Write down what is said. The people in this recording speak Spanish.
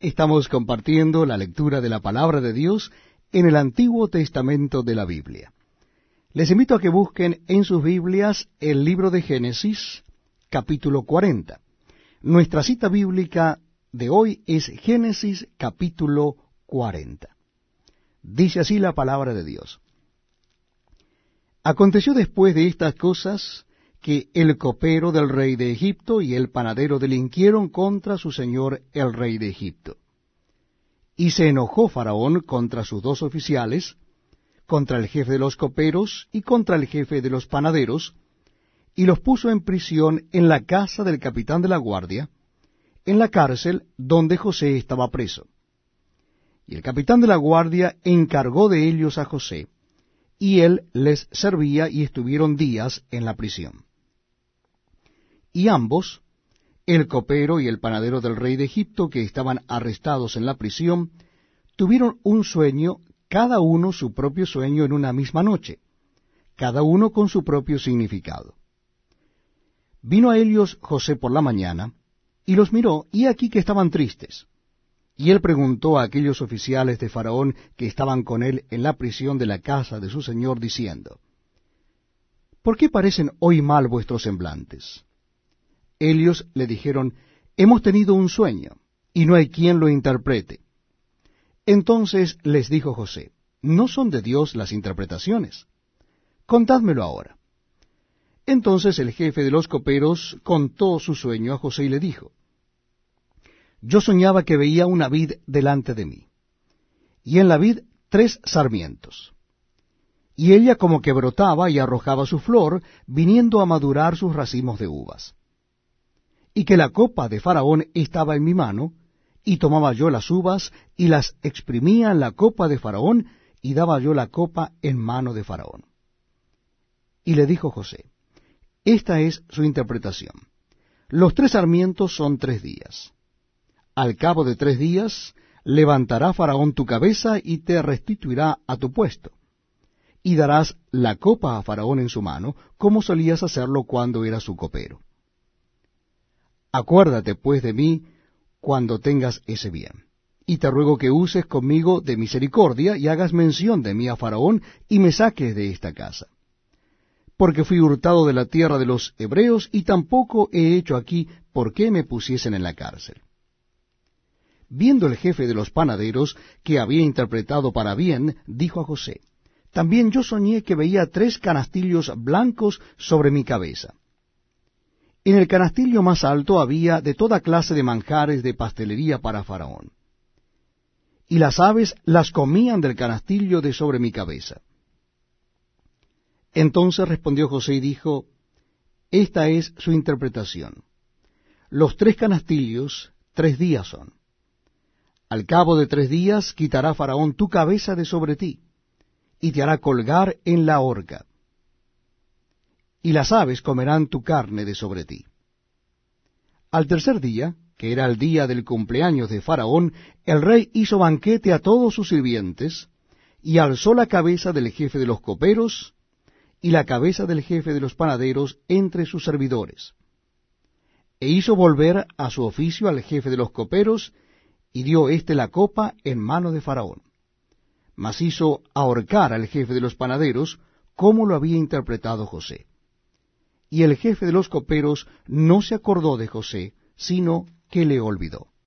Estamos compartiendo la lectura de la palabra de Dios en el Antiguo Testamento de la Biblia. Les invito a que busquen en sus Biblias el libro de Génesis, capítulo 40. Nuestra cita bíblica de hoy es Génesis capítulo 40. Dice así la palabra de Dios. Aconteció después de estas cosas que el copero del rey de Egipto y el panadero delinquieron contra su señor el rey de Egipto. Y se enojó Faraón contra sus dos oficiales, contra el jefe de los coperos y contra el jefe de los panaderos, y los puso en prisión en la casa del capitán de la guardia, en la cárcel donde José estaba preso. Y el capitán de la guardia encargó de ellos a José, y él les servía y estuvieron días en la prisión. Y ambos, el copero y el panadero del rey de Egipto, que estaban arrestados en la prisión, tuvieron un sueño, cada uno su propio sueño en una misma noche, cada uno con su propio significado. Vino a ellos José por la mañana, y los miró, y aquí que estaban tristes. Y él preguntó a aquellos oficiales de Faraón que estaban con él en la prisión de la casa de su señor, diciendo, ¿Por qué parecen hoy mal vuestros semblantes? Ellos le dijeron, Hemos tenido un sueño, y no hay quien lo interprete. Entonces les dijo José, ¿no son de Dios las interpretaciones? Contádmelo ahora. Entonces el jefe de los coperos contó su sueño a José y le dijo, Yo soñaba que veía una vid delante de mí, y en la vid tres sarmientos, y ella como que brotaba y arrojaba su flor, viniendo a madurar sus racimos de uvas y que la copa de Faraón estaba en mi mano, y tomaba yo las uvas, y las exprimía en la copa de Faraón, y daba yo la copa en mano de Faraón. Y le dijo José, Esta es su interpretación. Los tres sarmientos son tres días. Al cabo de tres días levantará Faraón tu cabeza y te restituirá a tu puesto. Y darás la copa a Faraón en su mano, como solías hacerlo cuando era su copero. Acuérdate pues de mí cuando tengas ese bien. Y te ruego que uses conmigo de misericordia y hagas mención de mí a Faraón y me saques de esta casa. Porque fui hurtado de la tierra de los hebreos y tampoco he hecho aquí por qué me pusiesen en la cárcel. Viendo el jefe de los panaderos que había interpretado para bien, dijo a José, También yo soñé que veía tres canastillos blancos sobre mi cabeza en el canastillo más alto había de toda clase de manjares de pastelería para Faraón. Y las aves las comían del canastillo de sobre mi cabeza. Entonces respondió José y dijo, Esta es su interpretación. Los tres canastillos, tres días son. Al cabo de tres días quitará Faraón tu cabeza de sobre ti, y te hará colgar en la horca y las aves comerán tu carne de sobre ti. Al tercer día, que era el día del cumpleaños de Faraón, el rey hizo banquete a todos sus sirvientes, y alzó la cabeza del jefe de los coperos, y la cabeza del jefe de los panaderos entre sus servidores. E hizo volver a su oficio al jefe de los coperos, y dio éste la copa en mano de Faraón. Mas hizo ahorcar al jefe de los panaderos, como lo había interpretado José y el jefe de los coperos no se acordó de José, sino que le olvidó.